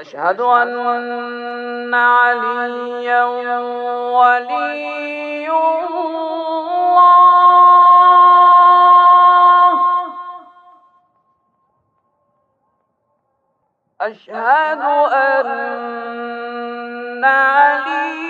أشهد أن عليا ولي الله. أشهد أن عليا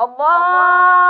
الله